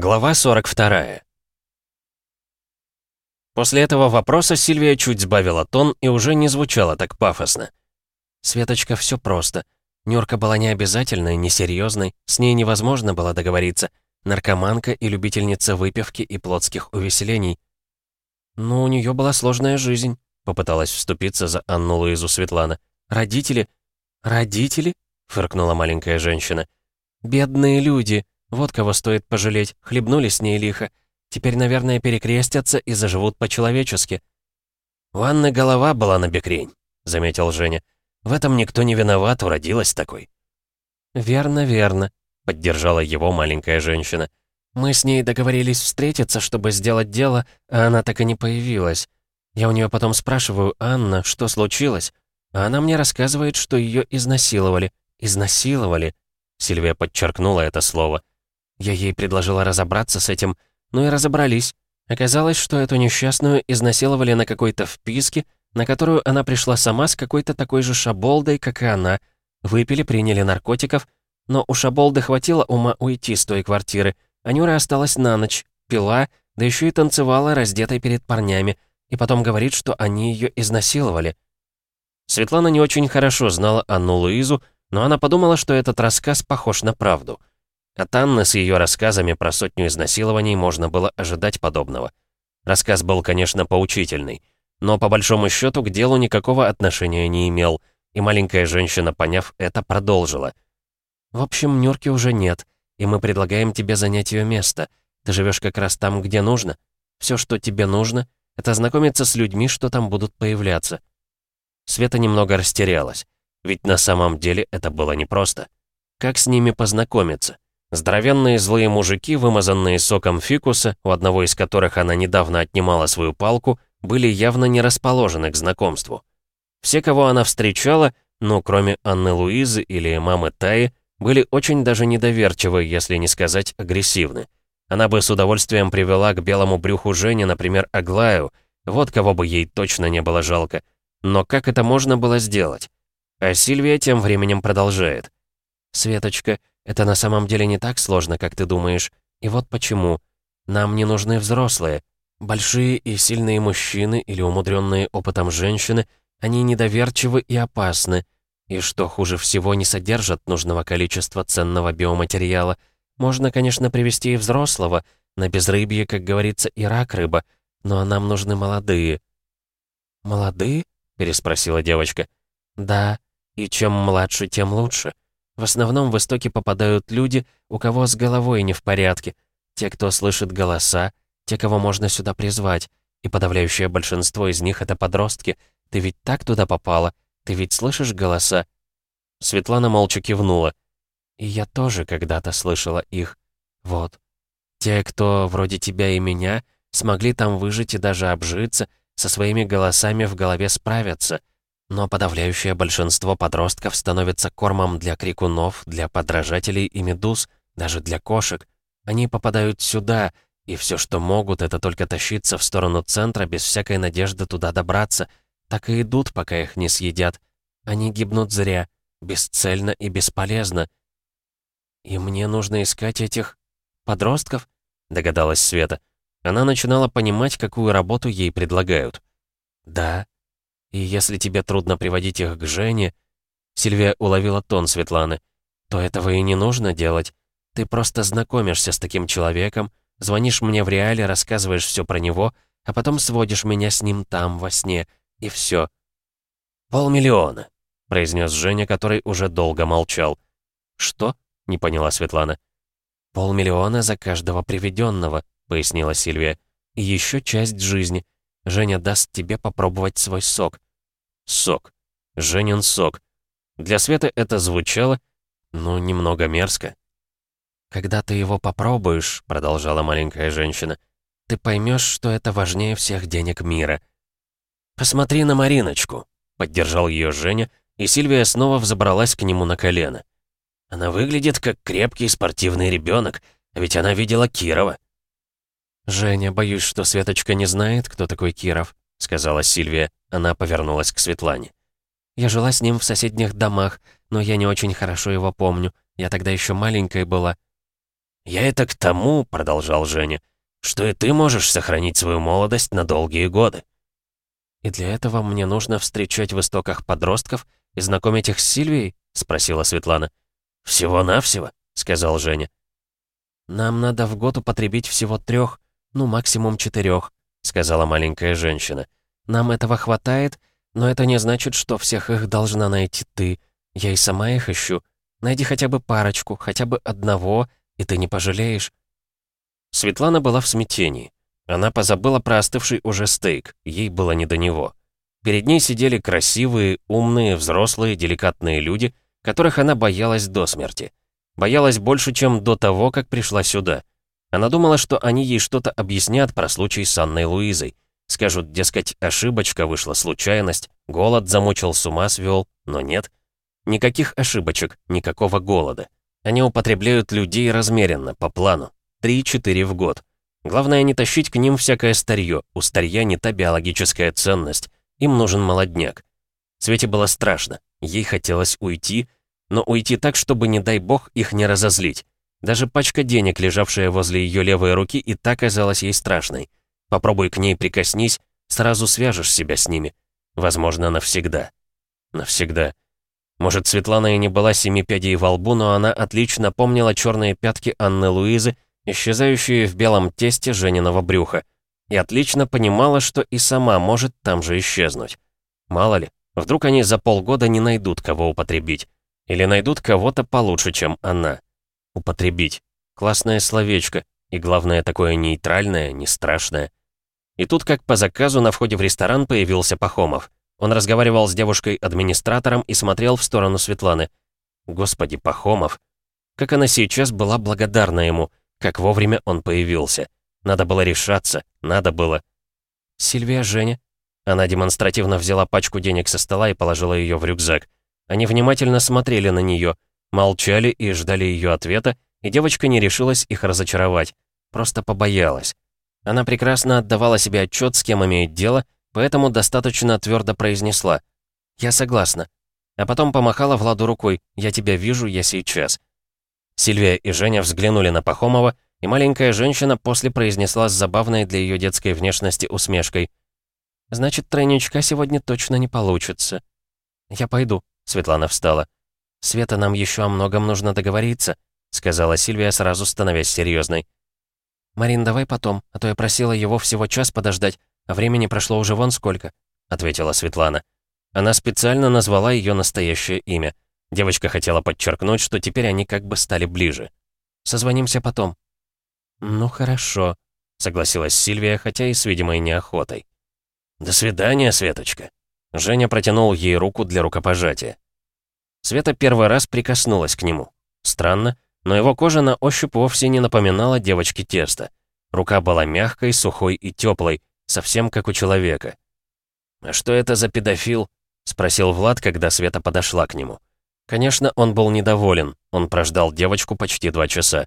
Глава 42. После этого вопроса Сильвия чуть сбавила тон и уже не звучала так пафосно. «Светочка, все просто. Нюрка была не обязательной, не серьезной, с ней невозможно было договориться. Наркоманка и любительница выпивки и плотских увеселений. «Ну, у нее была сложная жизнь», — попыталась вступиться за Анну Луизу Светлана. «Родители...» «Родители?» — фыркнула маленькая женщина. «Бедные люди!» Вот кого стоит пожалеть, хлебнули с ней лихо. Теперь, наверное, перекрестятся и заживут по-человечески. «У Анны голова была на бекрень», — заметил Женя. «В этом никто не виноват, уродилась такой». «Верно, верно», — поддержала его маленькая женщина. «Мы с ней договорились встретиться, чтобы сделать дело, а она так и не появилась. Я у нее потом спрашиваю, Анна, что случилось? А она мне рассказывает, что ее изнасиловали. Изнасиловали». Сильвия подчеркнула это слово. Я ей предложила разобраться с этим, ну и разобрались. Оказалось, что эту несчастную изнасиловали на какой-то вписке, на которую она пришла сама с какой-то такой же шаболдой, как и она. Выпили, приняли наркотиков, но у шаболды хватило ума уйти с той квартиры, а Нюра осталась на ночь, пила, да еще и танцевала, раздетой перед парнями, и потом говорит, что они ее изнасиловали. Светлана не очень хорошо знала Анну Луизу, но она подумала, что этот рассказ похож на правду. От Анны с ее рассказами про сотню изнасилований можно было ожидать подобного. Рассказ был, конечно, поучительный, но по большому счету к делу никакого отношения не имел, и маленькая женщина, поняв это, продолжила. «В общем, Нюрки уже нет, и мы предлагаем тебе занять ее место. Ты живешь как раз там, где нужно. Все, что тебе нужно, это знакомиться с людьми, что там будут появляться». Света немного растерялась, ведь на самом деле это было непросто. Как с ними познакомиться? Здоровенные злые мужики, вымазанные соком фикуса, у одного из которых она недавно отнимала свою палку, были явно не расположены к знакомству. Все, кого она встречала, ну, кроме Анны Луизы или мамы Таи, были очень даже недоверчивы, если не сказать агрессивны. Она бы с удовольствием привела к белому брюху Жени, например, Аглаю, вот кого бы ей точно не было жалко. Но как это можно было сделать? А Сильвия тем временем продолжает. «Светочка, это на самом деле не так сложно, как ты думаешь. И вот почему. Нам не нужны взрослые. Большие и сильные мужчины или умудренные опытом женщины, они недоверчивы и опасны. И что хуже всего, не содержат нужного количества ценного биоматериала. Можно, конечно, привести и взрослого, на безрыбье, как говорится, и рак рыба, но нам нужны молодые. «Молодые?» — переспросила девочка. «Да, и чем младше, тем лучше. В основном в истоки попадают люди, у кого с головой не в порядке. Те, кто слышит голоса, те, кого можно сюда призвать. И подавляющее большинство из них — это подростки. Ты ведь так туда попала? Ты ведь слышишь голоса?» Светлана молча кивнула. «И я тоже когда-то слышала их. Вот. Те, кто вроде тебя и меня, смогли там выжить и даже обжиться, со своими голосами в голове справятся. Но подавляющее большинство подростков становится кормом для крикунов, для подражателей и медуз, даже для кошек. Они попадают сюда, и все, что могут, это только тащиться в сторону центра без всякой надежды туда добраться. Так и идут, пока их не съедят. Они гибнут зря, бесцельно и бесполезно. «И мне нужно искать этих... подростков?» — догадалась Света. Она начинала понимать, какую работу ей предлагают. «Да, и если тебе трудно приводить их к Жене...» Сильвия уловила тон Светланы. «То этого и не нужно делать. Ты просто знакомишься с таким человеком, звонишь мне в реале, рассказываешь все про него, а потом сводишь меня с ним там, во сне, и все. «Полмиллиона», — произнес Женя, который уже долго молчал. «Что?» — не поняла Светлана. «Полмиллиона за каждого приведенного», — пояснила Сильвия. «И еще часть жизни. Женя даст тебе попробовать свой сок». Сок. Женин сок. Для Светы это звучало, ну, немного мерзко. «Когда ты его попробуешь», — продолжала маленькая женщина, «ты поймешь, что это важнее всех денег мира». «Посмотри на Мариночку», — поддержал ее Женя, и Сильвия снова взобралась к нему на колено. «Она выглядит как крепкий спортивный ребенок, а ведь она видела Кирова». «Женя, боюсь, что Светочка не знает, кто такой Киров», — сказала Сильвия. Она повернулась к Светлане. «Я жила с ним в соседних домах, но я не очень хорошо его помню. Я тогда еще маленькой была». «Я это к тому», — продолжал Женя, «что и ты можешь сохранить свою молодость на долгие годы». «И для этого мне нужно встречать в истоках подростков и знакомить их с Сильвией?» — спросила Светлана. «Всего-навсего», — сказал Женя. «Нам надо в год употребить всего трех, ну, максимум четырех», — сказала маленькая женщина. «Нам этого хватает, но это не значит, что всех их должна найти ты. Я и сама их ищу. Найди хотя бы парочку, хотя бы одного, и ты не пожалеешь». Светлана была в смятении. Она позабыла про остывший уже стейк, ей было не до него. Перед ней сидели красивые, умные, взрослые, деликатные люди, которых она боялась до смерти. Боялась больше, чем до того, как пришла сюда. Она думала, что они ей что-то объяснят про случай с Анной Луизой. Скажут, дескать, ошибочка вышла, случайность, голод замучил, с ума свел, но нет. Никаких ошибочек, никакого голода. Они употребляют людей размеренно, по плану. 3-4 в год. Главное не тащить к ним всякое старье. У старья не та биологическая ценность. Им нужен молодняк. Свете было страшно. Ей хотелось уйти, но уйти так, чтобы, не дай бог, их не разозлить. Даже пачка денег, лежавшая возле ее левой руки, и так казалась ей страшной. Попробуй к ней прикоснись, сразу свяжешь себя с ними. Возможно, навсегда. Навсегда. Может, Светлана и не была семи пядей во лбу, но она отлично помнила черные пятки Анны Луизы, исчезающие в белом тесте Жениного брюха, и отлично понимала, что и сама может там же исчезнуть. Мало ли, вдруг они за полгода не найдут, кого употребить. Или найдут кого-то получше, чем она. Употребить. Классное словечко. И главное, такое нейтральное, не страшное. И тут, как по заказу, на входе в ресторан появился Пахомов. Он разговаривал с девушкой-администратором и смотрел в сторону Светланы. Господи, Пахомов. Как она сейчас была благодарна ему, как вовремя он появился. Надо было решаться, надо было. «Сильвия, Женя?» Она демонстративно взяла пачку денег со стола и положила ее в рюкзак. Они внимательно смотрели на нее, молчали и ждали ее ответа, и девочка не решилась их разочаровать. Просто побоялась. Она прекрасно отдавала себе отчет, с кем имеет дело, поэтому достаточно твердо произнесла «Я согласна». А потом помахала Владу рукой «Я тебя вижу, я сейчас». Сильвия и Женя взглянули на Пахомова, и маленькая женщина после произнесла с забавной для ее детской внешности усмешкой «Значит, тройничка сегодня точно не получится». «Я пойду», — Светлана встала. «Света, нам еще о многом нужно договориться», — сказала Сильвия, сразу становясь серьезной. «Марин, давай потом, а то я просила его всего час подождать, а времени прошло уже вон сколько», — ответила Светлана. Она специально назвала ее настоящее имя. Девочка хотела подчеркнуть, что теперь они как бы стали ближе. «Созвонимся потом». «Ну хорошо», — согласилась Сильвия, хотя и с видимой неохотой. «До свидания, Светочка». Женя протянул ей руку для рукопожатия. Света первый раз прикоснулась к нему. Странно, но его кожа на ощупь вовсе не напоминала девочке теста. Рука была мягкой, сухой и теплой, совсем как у человека. «А что это за педофил?» — спросил Влад, когда Света подошла к нему. Конечно, он был недоволен, он прождал девочку почти два часа.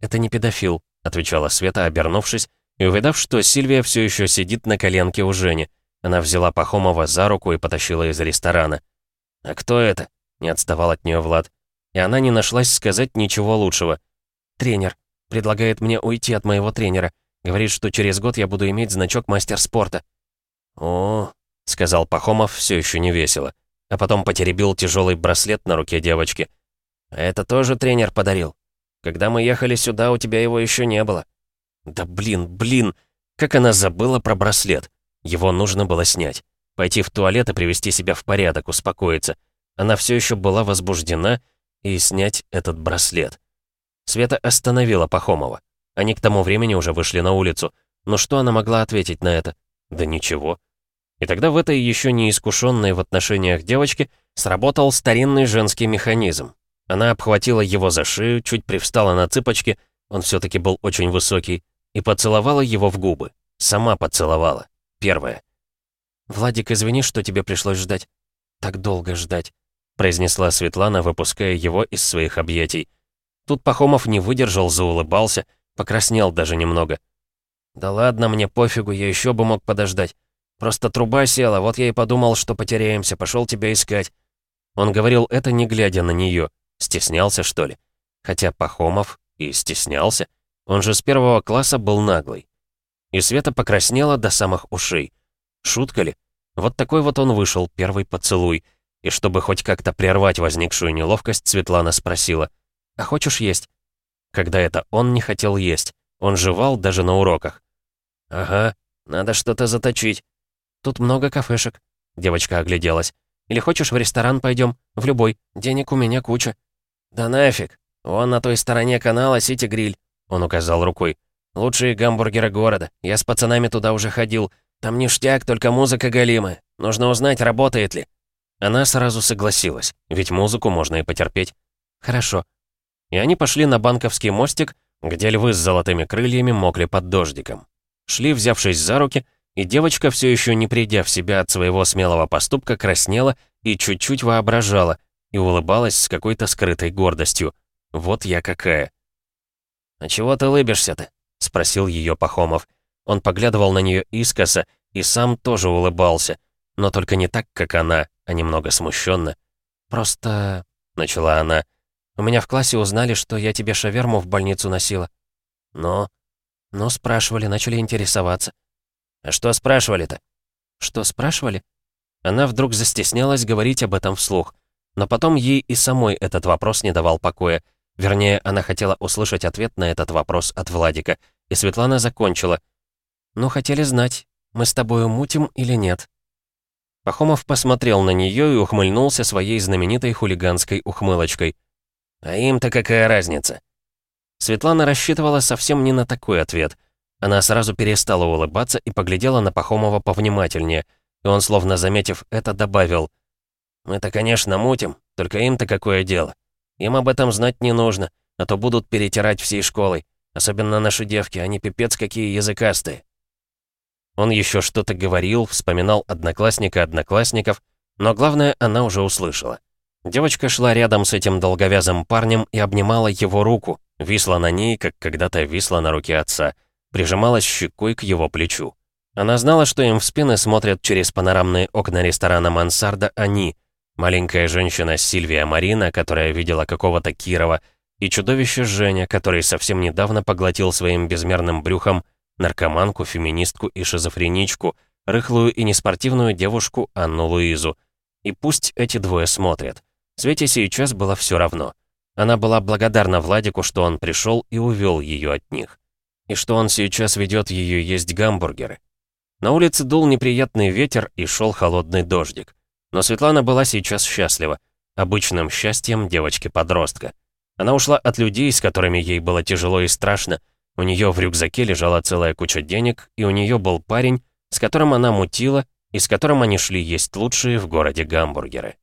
«Это не педофил», — отвечала Света, обернувшись, и увидав, что Сильвия все еще сидит на коленке у Жени. Она взяла Пахомова за руку и потащила из ресторана. «А кто это?» — не отставал от нее Влад. И она не нашлась сказать ничего лучшего. «Тренер. Предлагает мне уйти от моего тренера. Говорит, что через год я буду иметь значок мастер спорта». «О, — сказал Пахомов все еще не весело, а потом потеребил тяжелый браслет на руке девочки. «Это тоже тренер подарил. Когда мы ехали сюда, у тебя его еще не было». «Да блин, блин, как она забыла про браслет. Его нужно было снять. Пойти в туалет и привести себя в порядок, успокоиться. Она все еще была возбуждена, и снять этот браслет. Света остановила Пахомова. Они к тому времени уже вышли на улицу. Но что она могла ответить на это? Да ничего. И тогда в этой еще не искушенной в отношениях девочке сработал старинный женский механизм. Она обхватила его за шею, чуть привстала на цыпочки, он все-таки был очень высокий, и поцеловала его в губы. Сама поцеловала. Первая. «Владик, извини, что тебе пришлось ждать. Так долго ждать произнесла Светлана, выпуская его из своих объятий. Тут Пахомов не выдержал, заулыбался, покраснел даже немного. «Да ладно, мне пофигу, я еще бы мог подождать. Просто труба села, вот я и подумал, что потеряемся, пошел тебя искать». Он говорил это, не глядя на нее. Стеснялся, что ли? Хотя Пахомов И стеснялся. Он же с первого класса был наглый. И Света покраснела до самых ушей. Шутка ли? Вот такой вот он вышел, первый поцелуй. И чтобы хоть как-то прервать возникшую неловкость, Светлана спросила, «А хочешь есть?» Когда это он не хотел есть. Он жевал даже на уроках. «Ага, надо что-то заточить. Тут много кафешек», — девочка огляделась. «Или хочешь в ресторан пойдем? В любой. Денег у меня куча». «Да нафиг. Вон на той стороне канала Сити Гриль», — он указал рукой. «Лучшие гамбургеры города. Я с пацанами туда уже ходил. Там ништяк, только музыка галимая. Нужно узнать, работает ли». Она сразу согласилась, ведь музыку можно и потерпеть. «Хорошо». И они пошли на банковский мостик, где львы с золотыми крыльями мокли под дождиком. Шли, взявшись за руки, и девочка, все еще не придя в себя от своего смелого поступка, краснела и чуть-чуть воображала, и улыбалась с какой-то скрытой гордостью. Вот я какая. «А чего ты улыбишься-то?» — спросил ее Пахомов. Он поглядывал на нее искоса и сам тоже улыбался, но только не так, как она, а немного смущенно. «Просто...» — начала она. «У меня в классе узнали, что я тебе шаверму в больницу носила». «Но...» «Ну, спрашивали, начали интересоваться». «А что спрашивали-то?» «Что спрашивали?» Она вдруг застеснялась говорить об этом вслух. Но потом ей и самой этот вопрос не давал покоя. Вернее, она хотела услышать ответ на этот вопрос от Владика. И Светлана закончила. «Ну, хотели знать, мы с тобою мутим или нет?» Пахомов посмотрел на нее и ухмыльнулся своей знаменитой хулиганской ухмылочкой. «А им-то какая разница?» Светлана рассчитывала совсем не на такой ответ. Она сразу перестала улыбаться и поглядела на Пахомова повнимательнее, и он, словно заметив это, добавил, «Мы-то, конечно, мутим, только им-то какое дело. Им об этом знать не нужно, а то будут перетирать всей школой, особенно наши девки, они пипец какие языкастые». Он еще что-то говорил, вспоминал одноклассника одноклассников, но главное, она уже услышала. Девочка шла рядом с этим долговязым парнем и обнимала его руку, Висла на ней, как когда-то висла на руке отца, прижималась щекой к его плечу. Она знала, что им в спины смотрят через панорамные окна ресторана «Мансарда» они, маленькая женщина Сильвия Марина, которая видела какого-то Кирова, и чудовище Женя, который совсем недавно поглотил своим безмерным брюхом наркоманку, феминистку и шизофреничку, рыхлую и неспортивную девушку Анну Луизу. И пусть эти двое смотрят. Свете сейчас было все равно. Она была благодарна Владику, что он пришел и увел ее от них. И что он сейчас ведет ее есть гамбургеры. На улице дул неприятный ветер и шел холодный дождик. Но Светлана была сейчас счастлива. Обычным счастьем девочки-подростка. Она ушла от людей, с которыми ей было тяжело и страшно. У нее в рюкзаке лежала целая куча денег, и у нее был парень, с которым она мутила, и с которым они шли есть лучшие в городе гамбургеры.